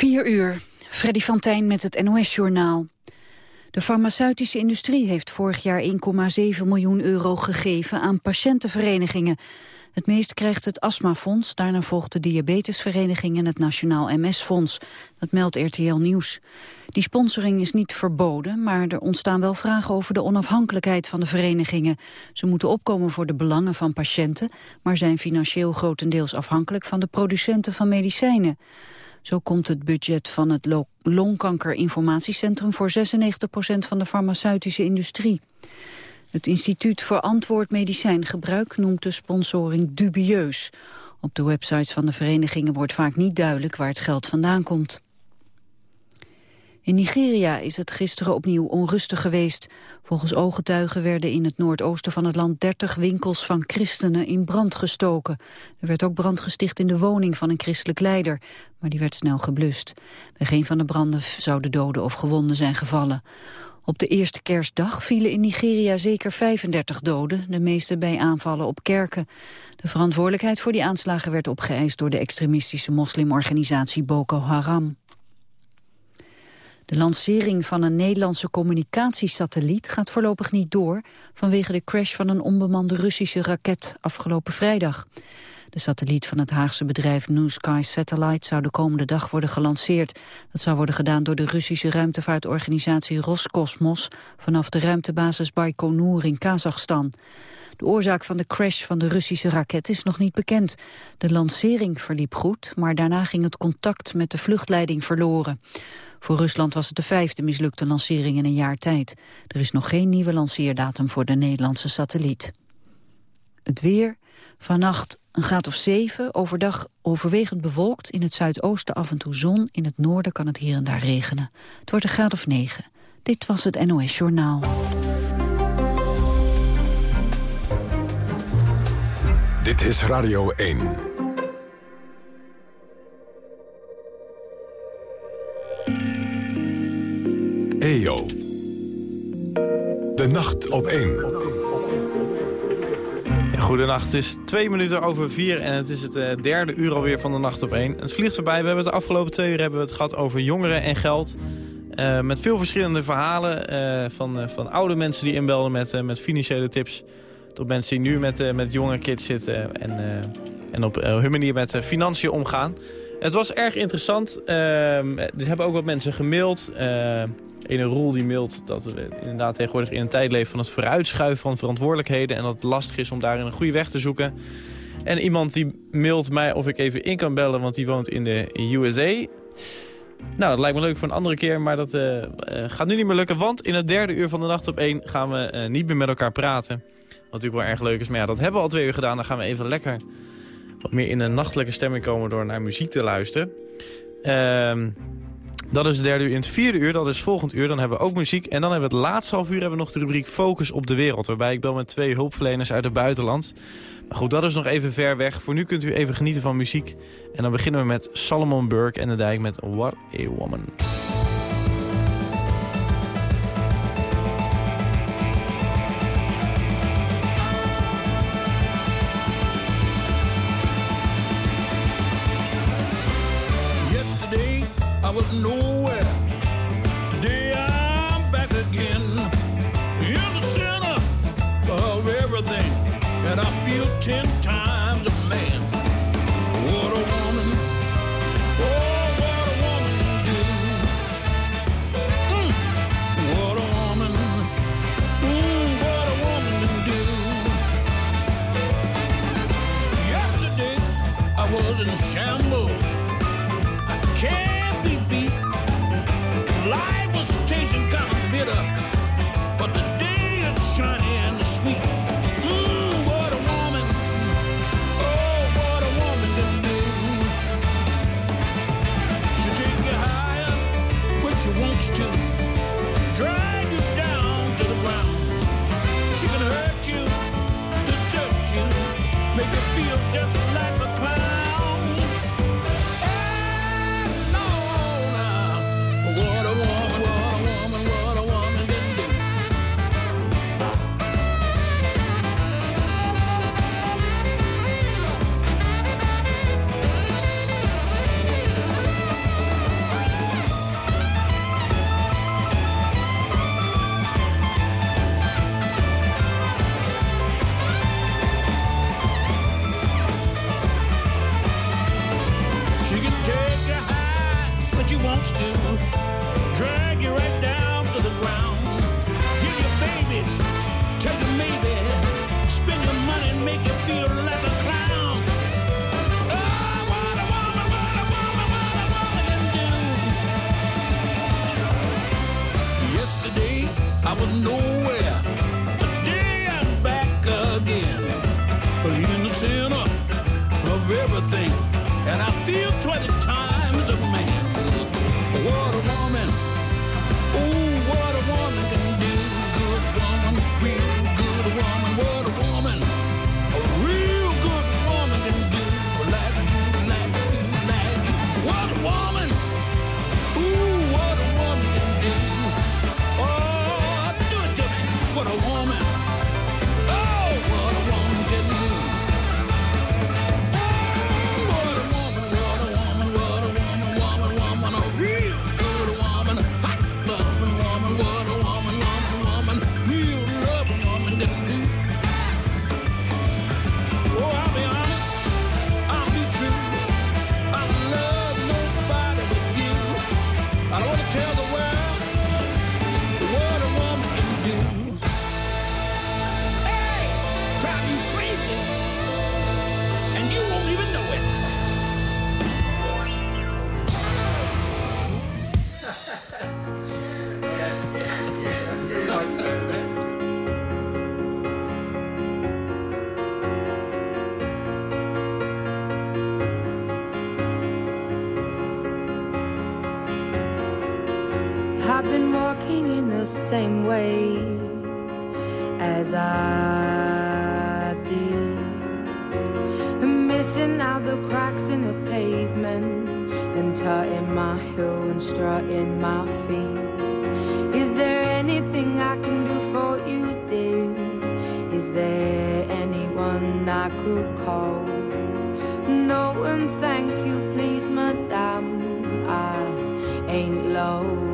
4 uur. Freddy van Tijn met het NOS-journaal. De farmaceutische industrie heeft vorig jaar 1,7 miljoen euro gegeven aan patiëntenverenigingen. Het meest krijgt het astmafonds, daarna volgt de diabetesvereniging en het Nationaal MS-fonds. Dat meldt RTL Nieuws. Die sponsoring is niet verboden, maar er ontstaan wel vragen over de onafhankelijkheid van de verenigingen. Ze moeten opkomen voor de belangen van patiënten, maar zijn financieel grotendeels afhankelijk van de producenten van medicijnen. Zo komt het budget van het longkankerinformatiecentrum voor 96% van de farmaceutische industrie. Het Instituut voor Antwoord Medicijngebruik noemt de sponsoring dubieus. Op de websites van de verenigingen wordt vaak niet duidelijk waar het geld vandaan komt. In Nigeria is het gisteren opnieuw onrustig geweest. Volgens ooggetuigen werden in het noordoosten van het land 30 winkels van christenen in brand gestoken. Er werd ook brand gesticht in de woning van een christelijk leider, maar die werd snel geblust. Bij geen van de branden zouden doden of gewonden zijn gevallen. Op de eerste kerstdag vielen in Nigeria zeker 35 doden, de meeste bij aanvallen op kerken. De verantwoordelijkheid voor die aanslagen werd opgeëist door de extremistische moslimorganisatie Boko Haram. De lancering van een Nederlandse communicatiesatelliet gaat voorlopig niet door vanwege de crash van een onbemande Russische raket afgelopen vrijdag. De satelliet van het Haagse bedrijf New Sky Satellite zou de komende dag worden gelanceerd. Dat zou worden gedaan door de Russische ruimtevaartorganisatie Roscosmos vanaf de ruimtebasis Baikonur in Kazachstan. De oorzaak van de crash van de Russische raket is nog niet bekend. De lancering verliep goed, maar daarna ging het contact met de vluchtleiding verloren. Voor Rusland was het de vijfde mislukte lancering in een jaar tijd. Er is nog geen nieuwe lanceerdatum voor de Nederlandse satelliet. Het weer, vannacht een graad of 7, overdag overwegend bewolkt. In het zuidoosten af en toe zon, in het noorden kan het hier en daar regenen. Het wordt een graad of 9. Dit was het NOS Journaal. Dit is Radio 1. EO. De nacht op 1. Goedenacht, het is twee minuten over vier en het is het uh, derde uur alweer van de nacht op één. Het vliegt voorbij, we hebben het de afgelopen twee uur hebben we het gehad over jongeren en geld. Uh, met veel verschillende verhalen uh, van, van oude mensen die inbelden met, met financiële tips. Tot mensen die nu met, met jonge kids zitten en, en op hun manier met financiën omgaan. Het was erg interessant. er hebben ook wat mensen gemaild een Roel die mailt dat we inderdaad tegenwoordig in een tijd leven van het vooruitschuiven van verantwoordelijkheden. En dat het lastig is om daarin een goede weg te zoeken. En iemand die mailt mij of ik even in kan bellen, want die woont in de USA. Nou, dat lijkt me leuk voor een andere keer, maar dat uh, gaat nu niet meer lukken. Want in het derde uur van de nacht op één gaan we uh, niet meer met elkaar praten. Wat natuurlijk wel erg leuk is, maar ja, dat hebben we al twee uur gedaan. Dan gaan we even lekker wat meer in een nachtelijke stemming komen door naar muziek te luisteren. Ehm dat is het derde uur. In het vierde uur, dat is volgend uur, dan hebben we ook muziek. En dan hebben we het laatste half uur hebben we nog de rubriek Focus op de Wereld. Waarbij ik bel met twee hulpverleners uit het buitenland. Maar goed, dat is nog even ver weg. Voor nu kunt u even genieten van muziek. En dan beginnen we met Salomon Burke en de Dijk met What a Woman. I was nowhere. Today I'm back again. In the center of everything. And I feel ten income bitter.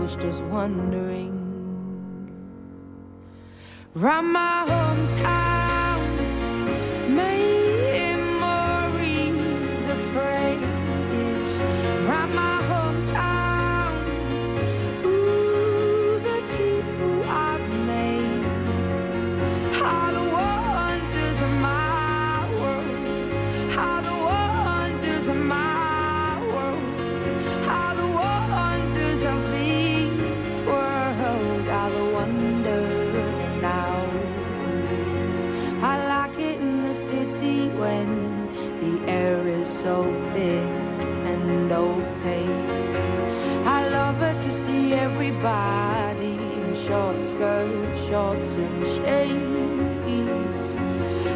was just wondering. Round my hometown, maybe. shorts and shades.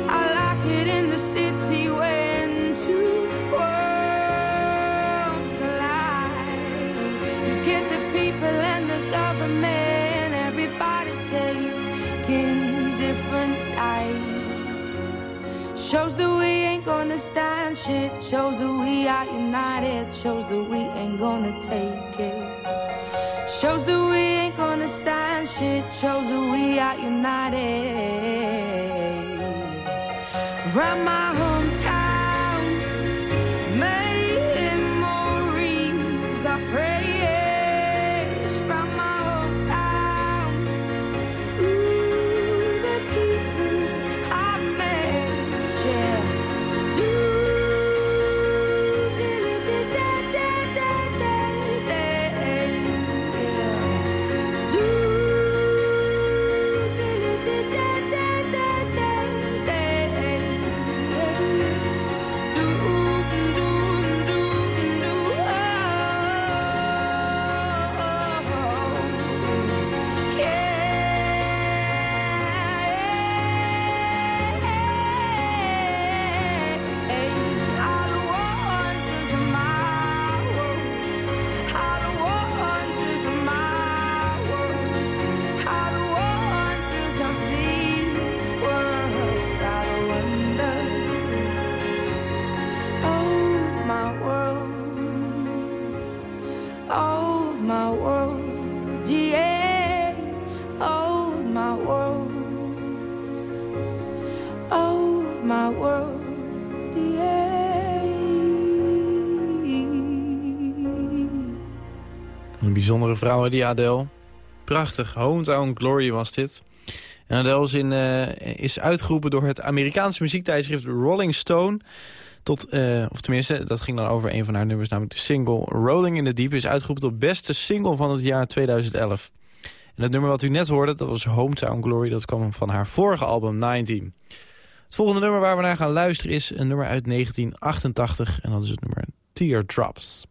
I like it in the city when two worlds collide. You get the people and the government, everybody taking different sides. Shows that we ain't gonna stand shit. Shows that we are united. Shows that we ain't gonna take it. Shows that shit shows that we are united. Run my bijzondere vrouw, die Adele. Prachtig. Hometown Glory was dit. En Adele is, in, eh, is uitgeroepen door het Amerikaanse muziektijdschrift Rolling Stone... Tot, eh, of tenminste, dat ging dan over een van haar nummers, namelijk de single Rolling in the Deep... is uitgeroepen tot beste single van het jaar 2011. En het nummer wat u net hoorde, dat was Hometown Glory. Dat kwam van haar vorige album, 19. Het volgende nummer waar we naar gaan luisteren is een nummer uit 1988. En dat is het nummer Teardrops.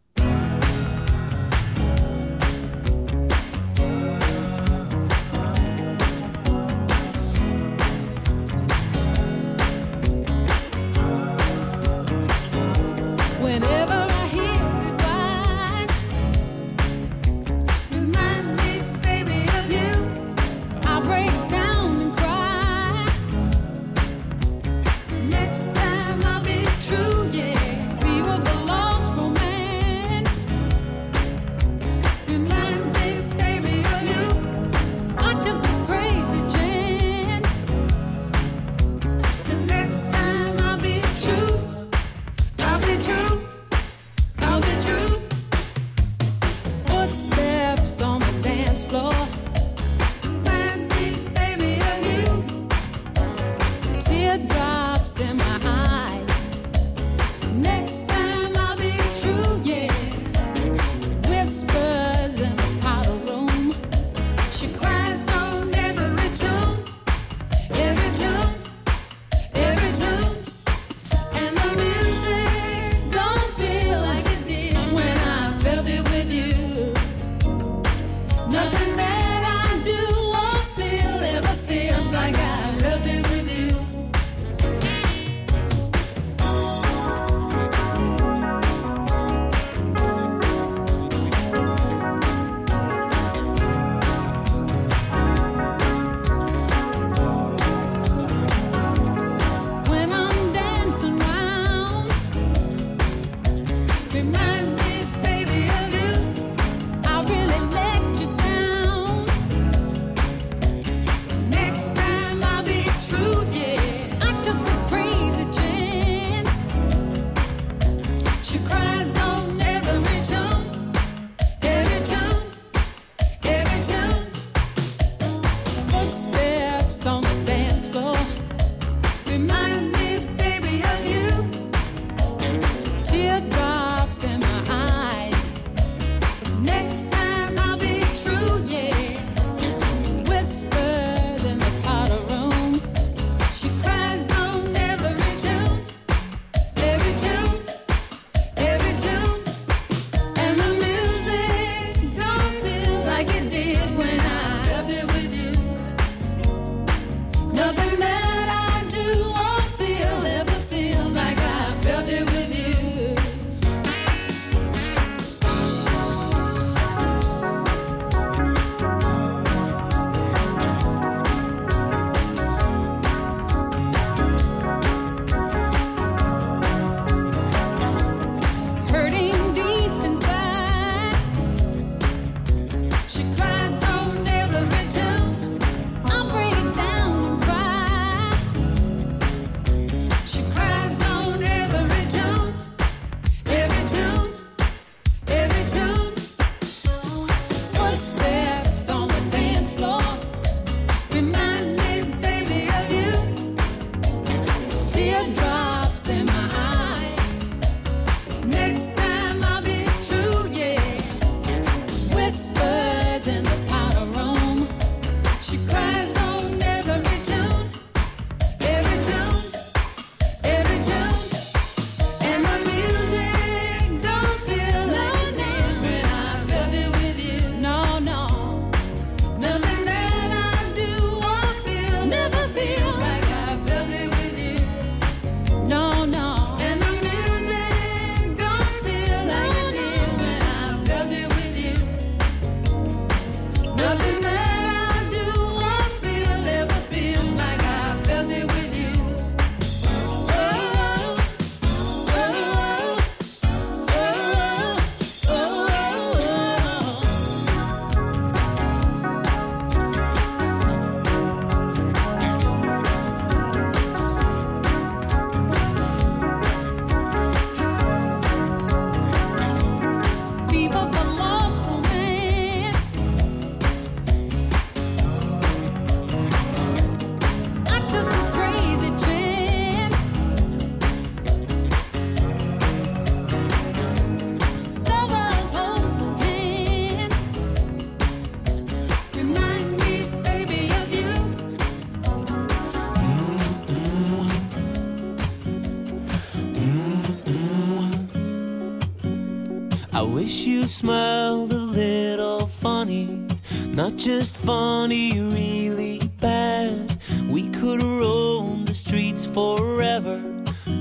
Smiled a little funny, not just funny, really bad. We could roam the streets forever,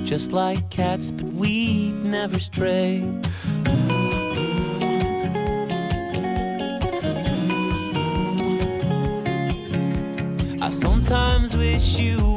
just like cats, but we'd never stray. I sometimes wish you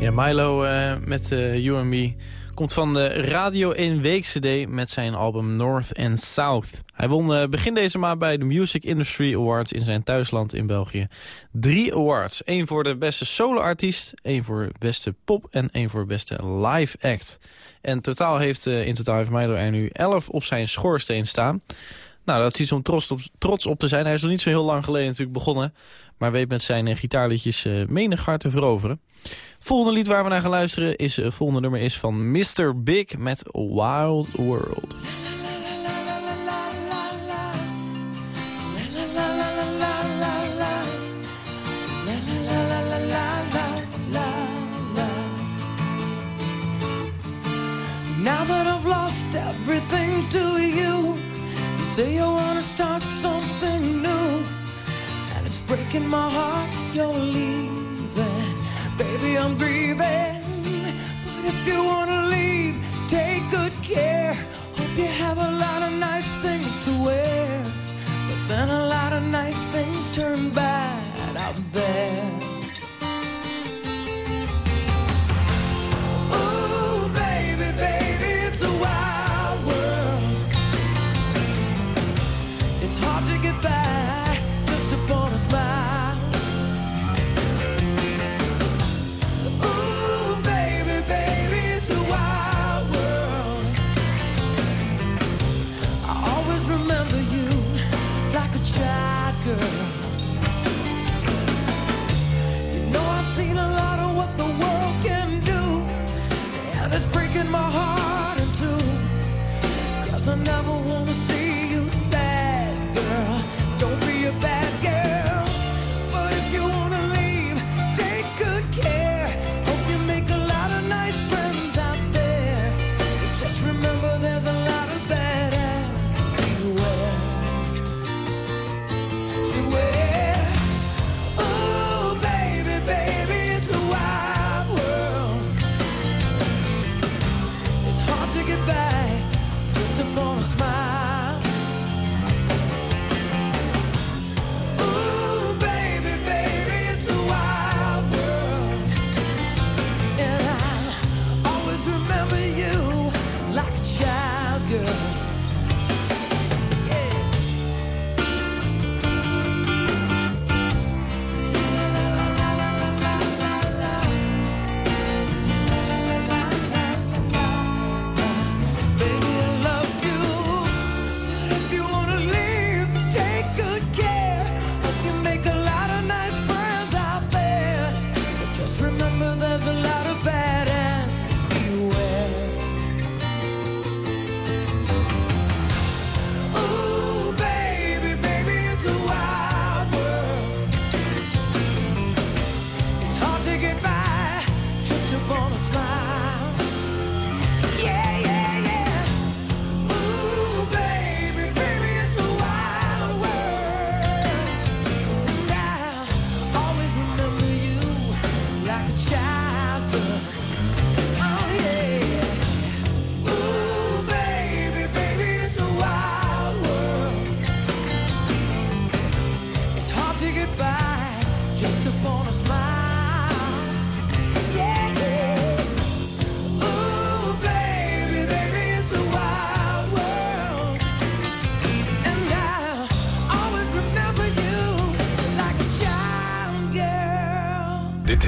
Ja, Milo eh, met eh, You komt van de Radio 1 Week CD met zijn album North and South. Hij won eh, begin deze maand bij de Music Industry Awards in zijn thuisland in België. Drie awards. één voor de beste solo-artiest, één voor beste pop en één voor beste live act. En totaal heeft, in totaal heeft Milo er nu 11 op zijn schoorsteen staan. Nou, dat is iets om trots op, trots op te zijn. Hij is nog niet zo heel lang geleden natuurlijk begonnen. Maar weet met zijn eh, gitaarliedjes eh, menig hart te veroveren. Volgende lied waar we naar gaan luisteren is, het volgende nummer is van Mr. Big met Wild World. Now that I've lost everything to you, you say you wanna start something new, breaking my heart you're leaving. Baby, I'm grieving, but if you wanna leave, take good care. Hope you have a lot of nice things to wear, but then a lot of nice things turn bad out there. Ooh, baby, baby, it's a wild never wanna see you sad.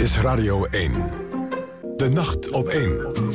Is Radio 1. De nacht op 1.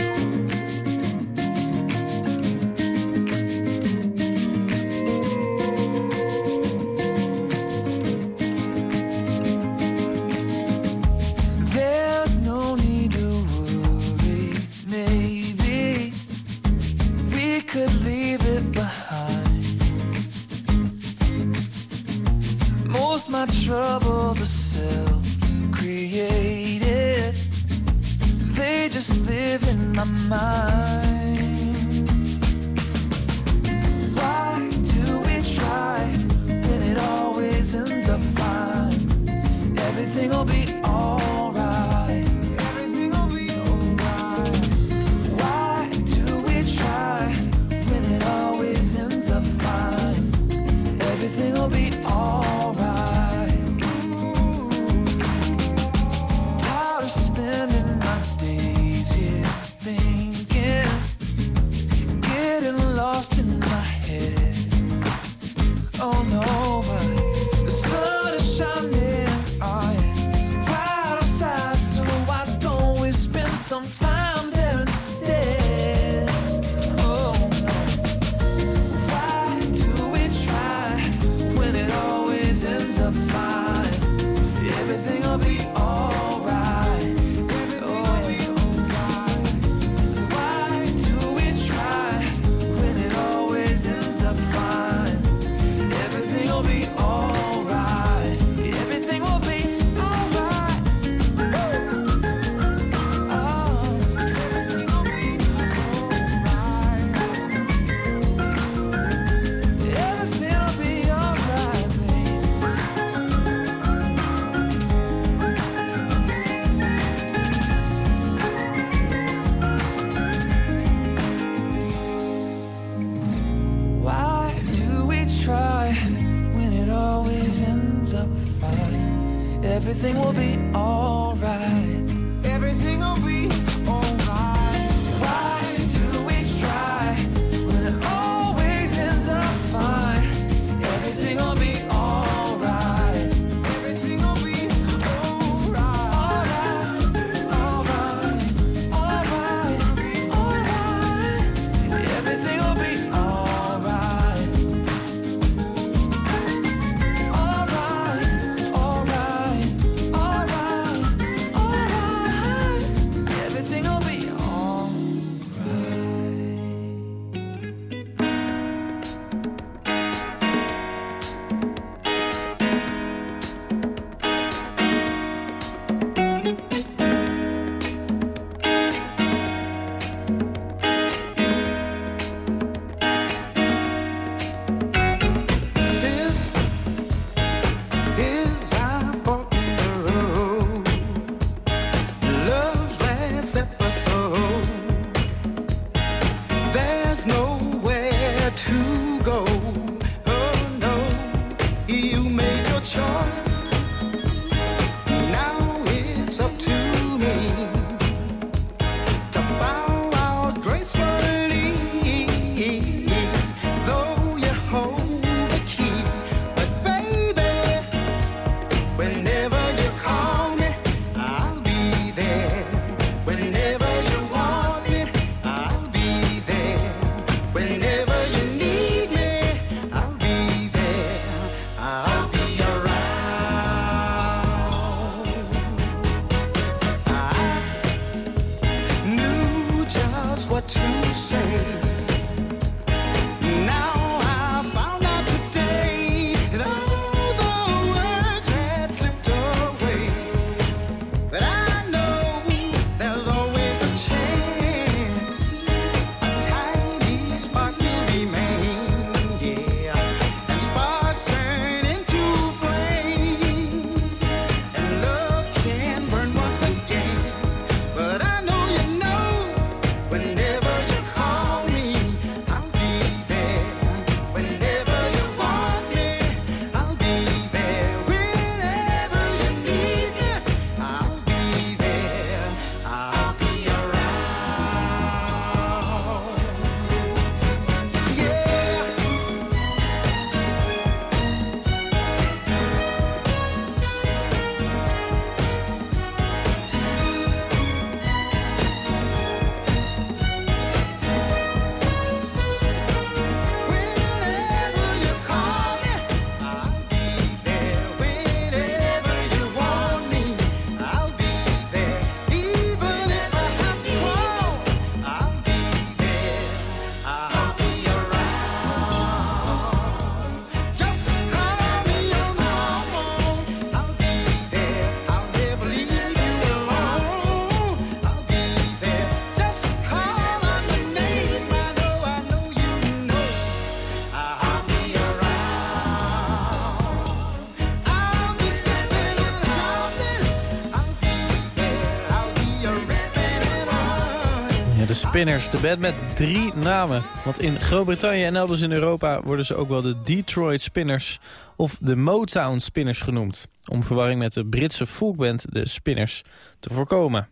Spinners, de band met drie namen. Want in Groot-Brittannië en elders in Europa worden ze ook wel de Detroit Spinners of de Motown Spinners genoemd. Om verwarring met de Britse folkband de Spinners te voorkomen.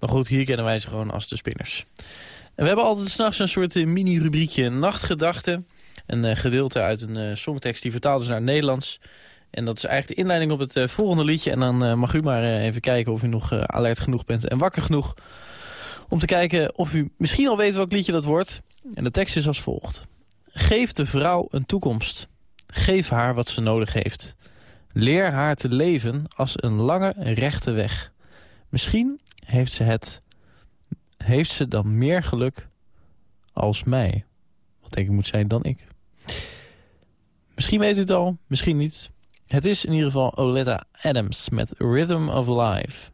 Maar goed, hier kennen wij ze gewoon als de Spinners. En we hebben altijd s'nachts een soort eh, mini-rubriekje Nachtgedachten. Een eh, gedeelte uit een eh, songtekst die vertaald is naar het Nederlands. En dat is eigenlijk de inleiding op het volgende liedje. En dan mag u maar even kijken of u nog alert genoeg bent en wakker genoeg... om te kijken of u misschien al weet welk liedje dat wordt. En de tekst is als volgt. Geef de vrouw een toekomst. Geef haar wat ze nodig heeft. Leer haar te leven als een lange, rechte weg. Misschien heeft ze het... Heeft ze dan meer geluk als mij? Wat denk ik moet zijn dan ik. Misschien weet u het al, misschien niet. Het is in ieder geval Oletta Adams met Rhythm of Life.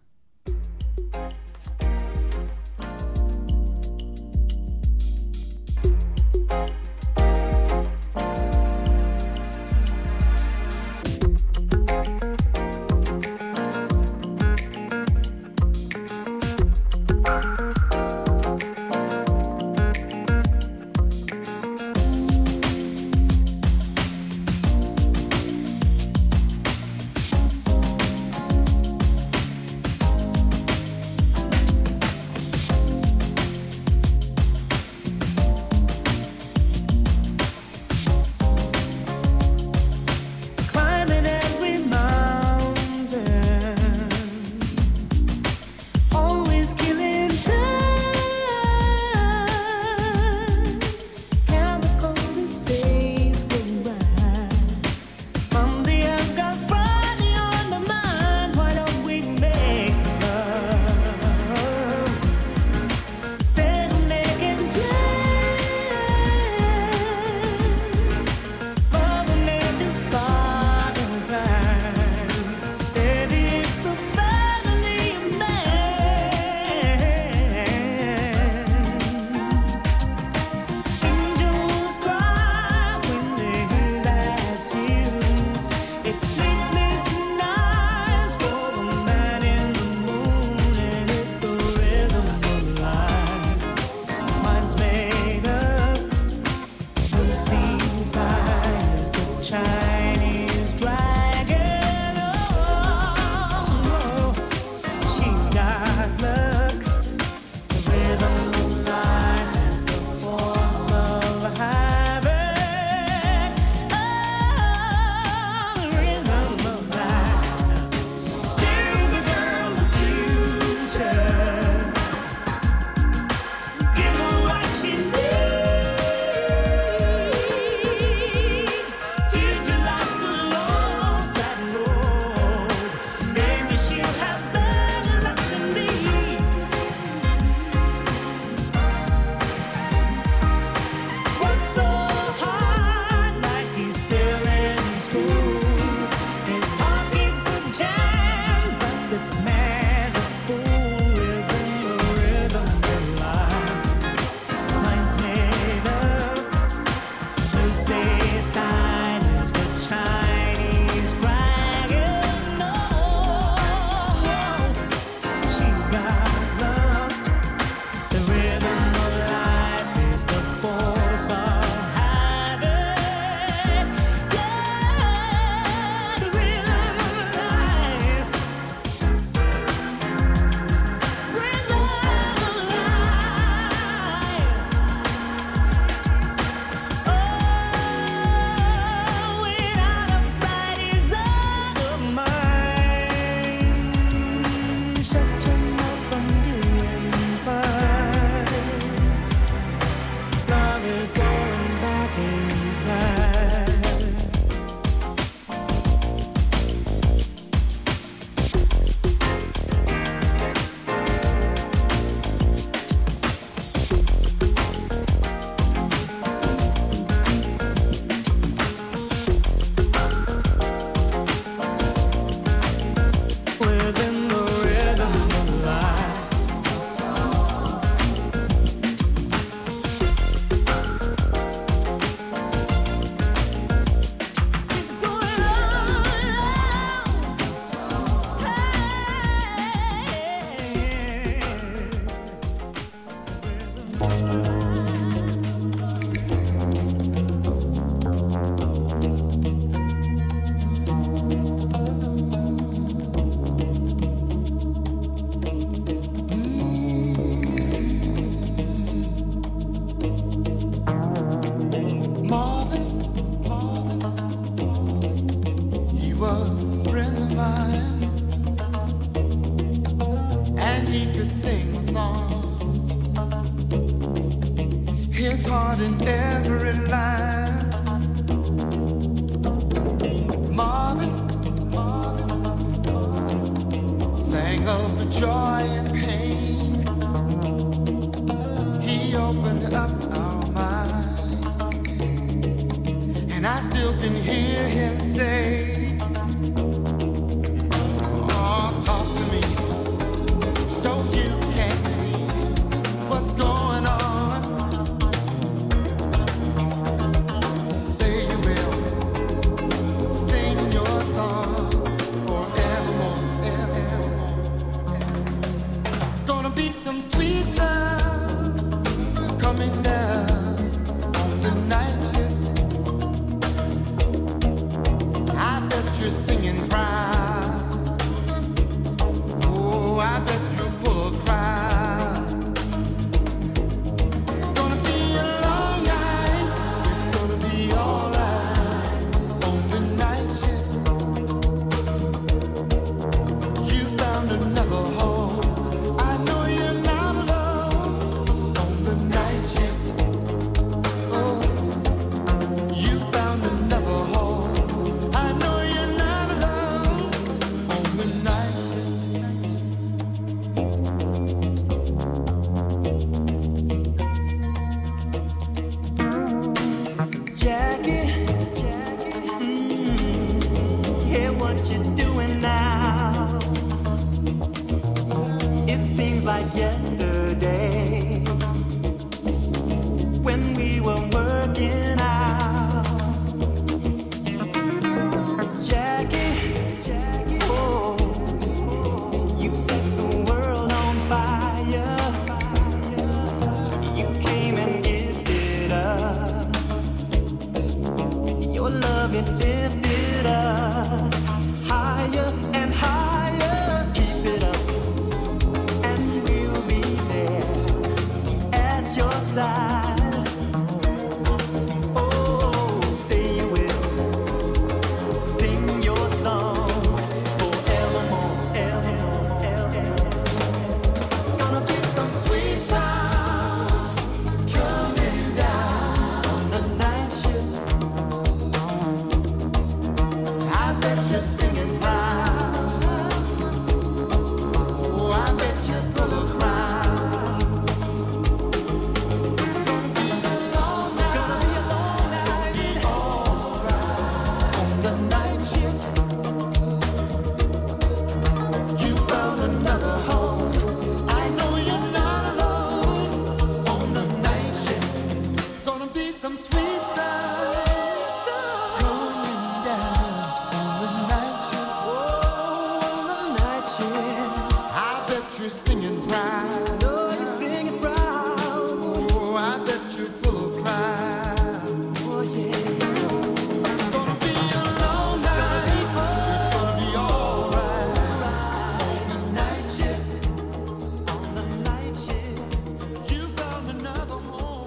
imagine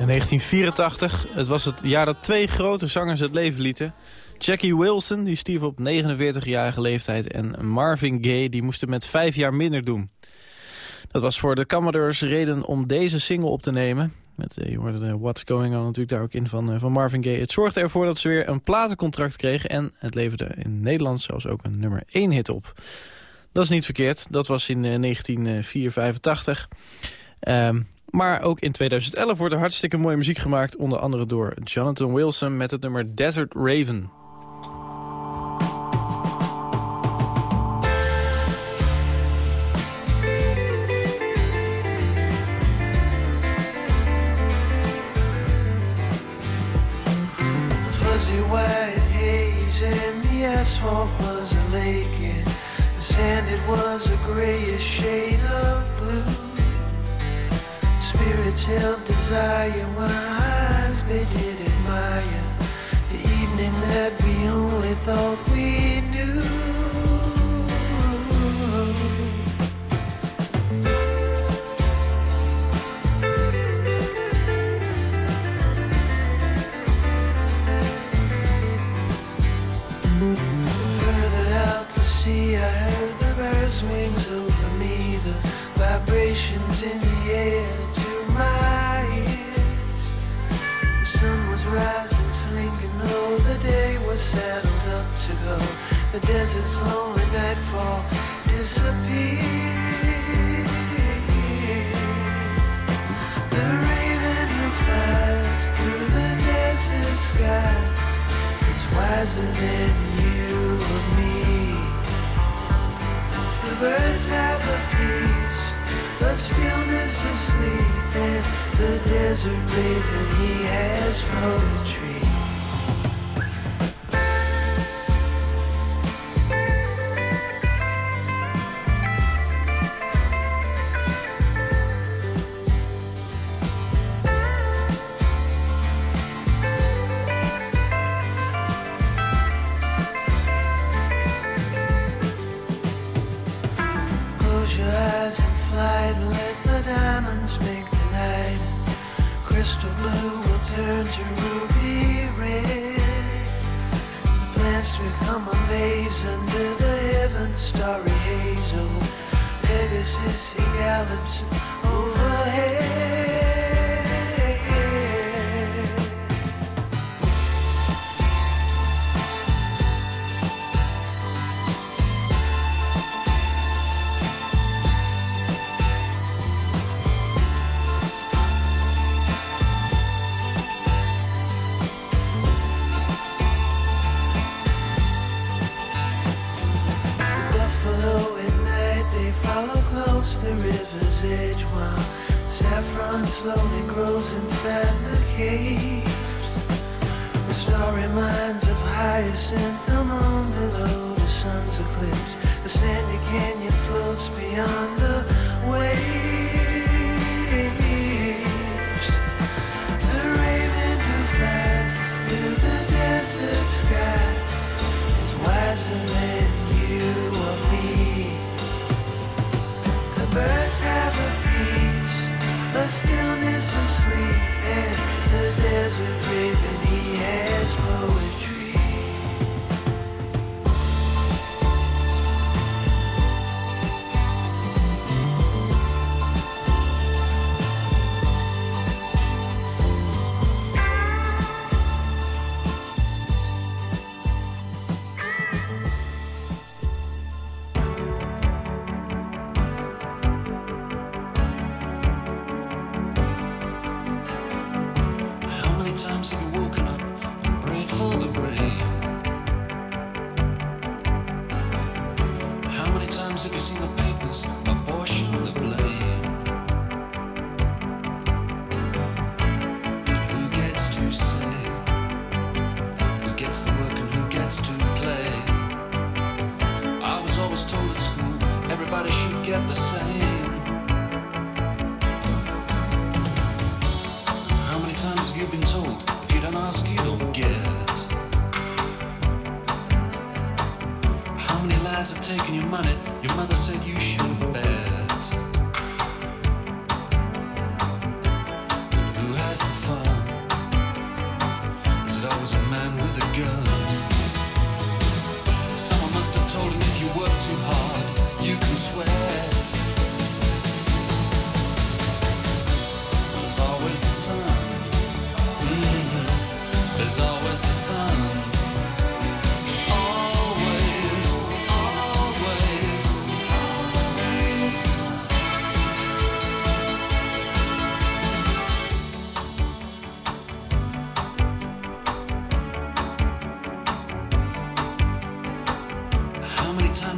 1984, het was het jaar dat twee grote zangers het leven lieten. Jackie Wilson, die stierf op 49-jarige leeftijd... en Marvin Gaye, die moesten met vijf jaar minder doen. Dat was voor de Commodores reden om deze single op te nemen. Met, eh, je hoorde de What's Going On natuurlijk daar ook in van, eh, van Marvin Gaye. Het zorgde ervoor dat ze weer een platencontract kregen... en het leverde in Nederland zelfs ook een nummer 1 hit op. Dat is niet verkeerd, dat was in 1984. Um, maar ook in 2011 wordt er hartstikke mooie muziek gemaakt... onder andere door Jonathan Wilson met het nummer Desert Raven. was a lake and the sand it was a grayish shade of blue spirits held desire while eyes. They did admire the evening that we only thought we knew. go. The desert's lonely nightfall disappears. The raven who flies through the desert skies is wiser than you or me. The birds have a peace, the stillness of sleep, and the desert raven he has poetry.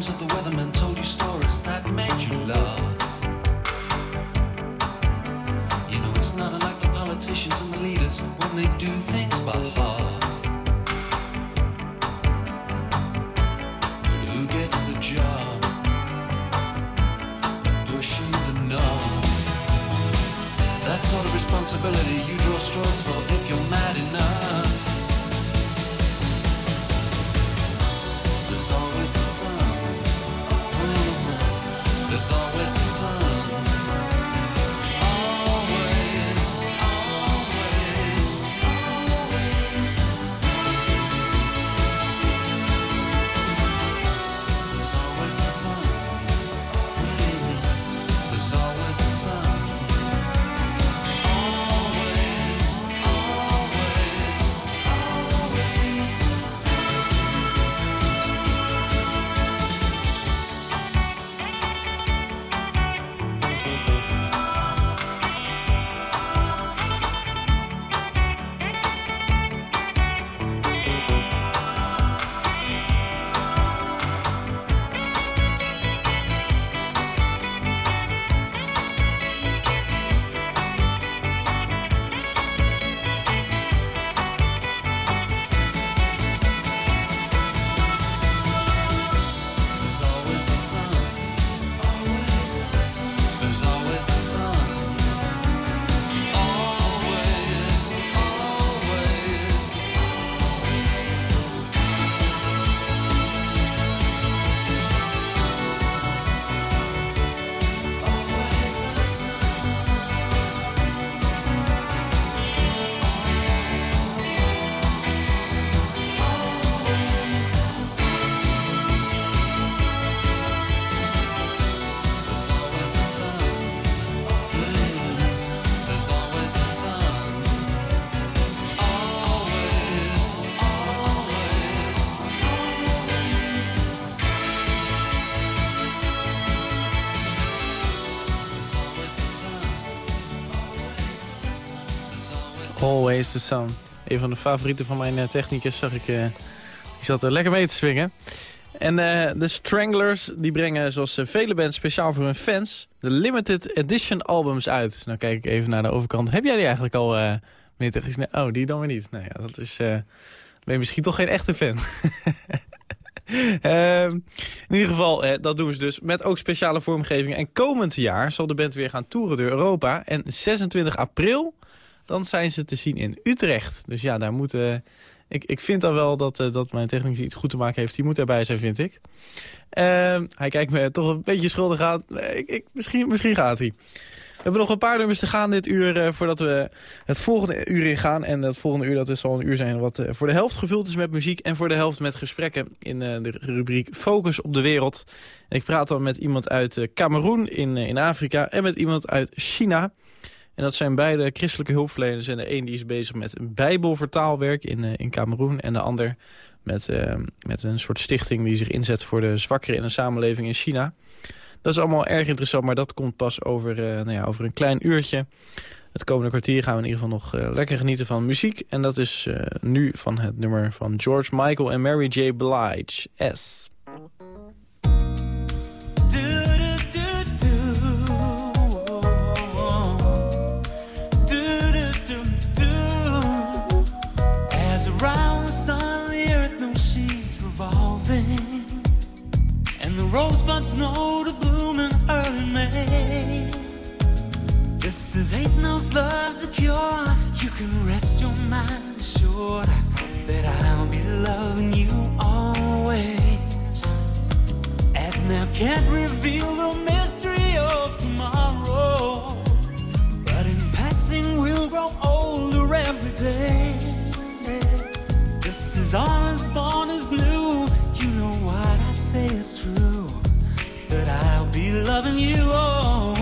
of the weatherman Always the Sun. Een van de favorieten van mijn eh, technicus zag ik. eh, die zat er lekker mee te swingen. En eh, de Stranglers die brengen zoals eh, vele bands speciaal voor hun fans... de limited edition albums uit. Nou kijk ik even naar de overkant. Heb jij die eigenlijk al, eh meneer oh, die dan weer niet. Nou ja, dat is... eh, ben je misschien toch geen echte fan. Ehm, in ieder geval, eh, dat doen ze dus met ook speciale vormgeving. En komend jaar zal de band weer gaan toeren door Europa. En 26 april, dan zijn ze te zien in Utrecht. Dus ja, daar moeten... ik, ik vind dan wel dat, eh, dat mijn technicus iets goed te maken heeft. Die moet erbij zijn, vind ik. Ehm, hij kijkt me toch een beetje schuldig aan. Eh, Ik, ik, misschien, misschien gaat hij. We hebben nog een paar nummers te gaan dit uur eh, voordat we het volgende uur ingaan. En het volgende uur dat is zal een uur zijn wat eh, voor de helft gevuld is met muziek... en voor de helft met gesprekken in eh, de rubriek Focus op de Wereld. En ik praat dan met iemand uit eh, Cameroen in, eh, in Afrika en met iemand uit China. En dat zijn beide christelijke hulpverleners. En de een die is bezig met een bijbelvertaalwerk in, eh, in Cameroen... en de ander met, eh, met een soort stichting die zich inzet voor de zwakkeren in de samenleving in China... Dat is allemaal erg interessant, maar dat komt pas over, eh, nou ja, over een klein uurtje. Het komende kwartier gaan we in ieder geval nog lekker genieten van muziek. En dat is nu van het nummer van George Michael en Mary J. Blige, S. Just ain't no love's a cure, you can rest your mind assured that I'll be loving you always. As now can't reveal the mystery of tomorrow. But in passing, we'll grow older every day. Just as all is born is new, you know what I say is true. That I'll be loving you always.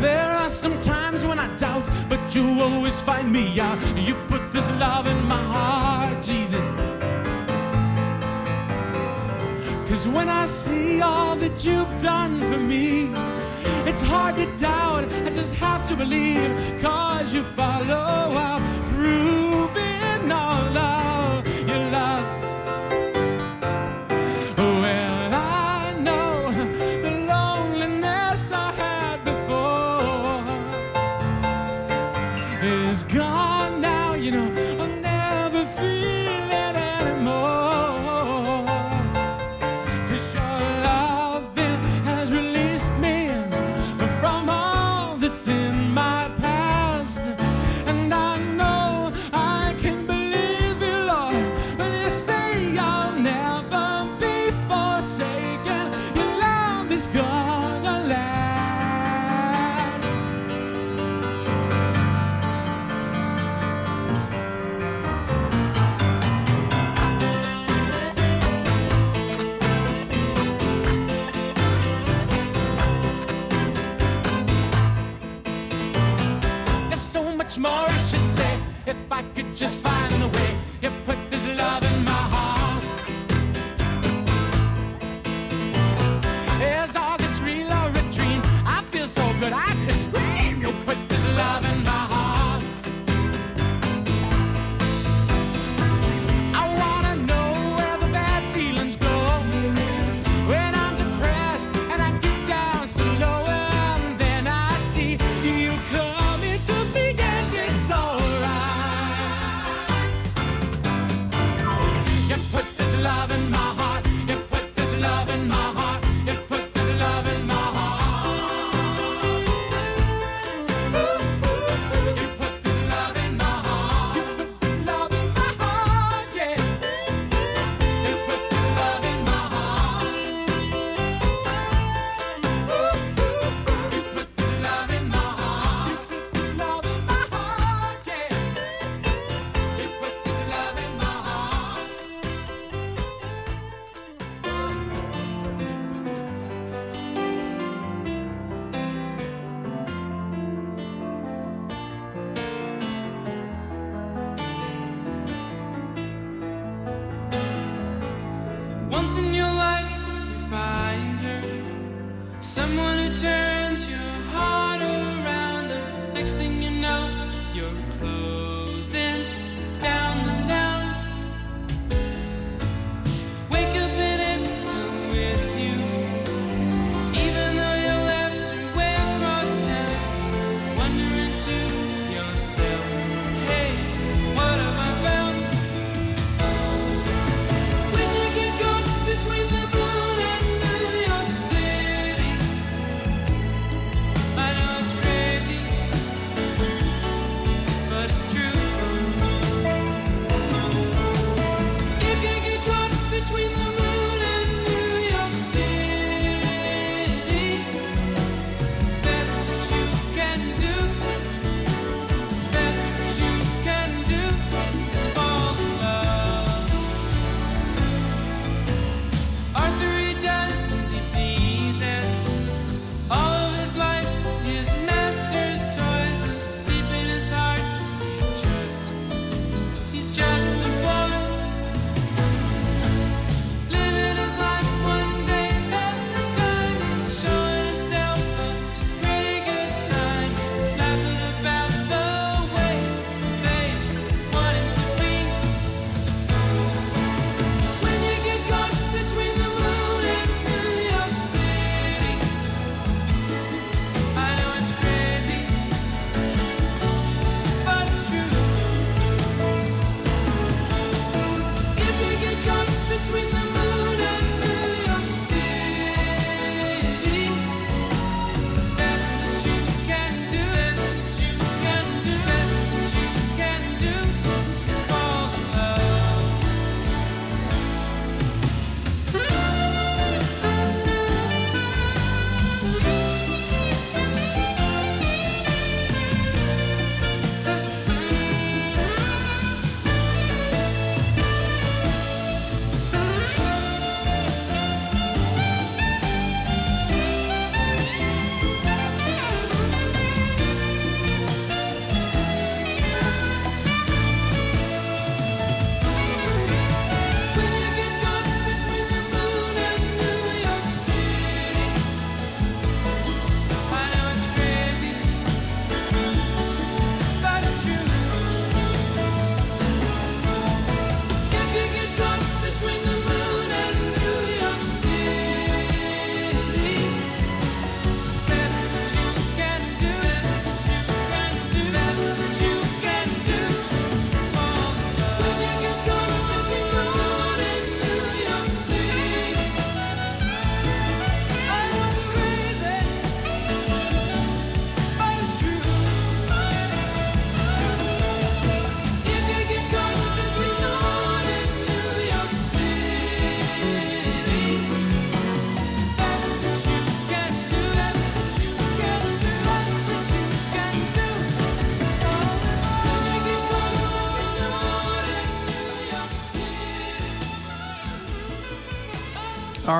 There are some times when I doubt, but you always find me out. You put this love in my heart, Jesus. Cause when I see all that you've done for me, it's hard to doubt, I just have to believe. Cause you follow up, proving all love. could just find a way.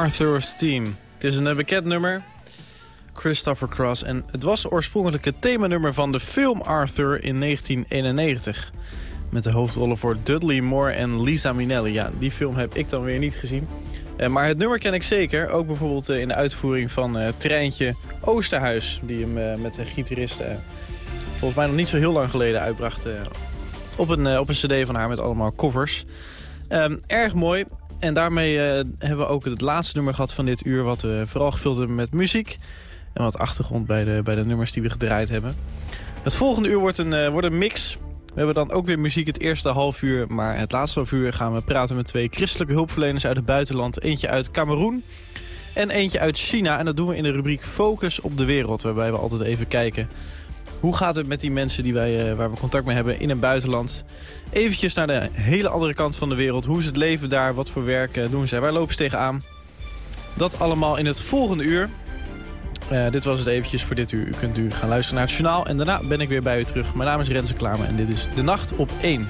Arthur's Team. Het is een eh, bekend nummer. Christopher Cross. En het was oorspronkelijk het themanummer van de film Arthur in 1991. Met de hoofdrollen voor Dudley Moore en Lisa Minnelli. Ja, die film heb ik dan weer niet gezien. Eh, maar het nummer ken ik zeker. Ook bijvoorbeeld eh, in de uitvoering van Treintje Oosterhuis. Die hem met een gitarist eh, volgens mij nog niet zo heel lang geleden uitbracht. op, een, op een cd van haar met allemaal covers. Ehm, erg mooi. En daarmee eh, hebben we ook het laatste nummer gehad van dit uur... wat we vooral gevuld hebben met muziek. En wat achtergrond bij de, bij de nummers die we gedraaid hebben. Het volgende uur wordt een, eh, wordt een mix. We hebben dan ook weer muziek het eerste half uur. Maar het laatste half uur gaan we praten met twee christelijke hulpverleners uit het buitenland. Eentje uit Cameroen en eentje uit China. En dat doen we in de rubriek Focus op de Wereld. Waarbij we altijd even kijken... Hoe gaat het met die mensen die wij, eh, waar we contact mee hebben in het buitenland? Eventjes naar de hele andere kant van de wereld. Hoe is het leven daar? Wat voor werk eh, doen zij? Waar lopen ze tegenaan? Dat allemaal in het volgende uur. Eh, dit was het eventjes voor dit uur. U kunt nu gaan luisteren naar het journaal. En daarna ben ik weer bij u terug. Mijn naam is Renze Klamer en dit is De Nacht op 1.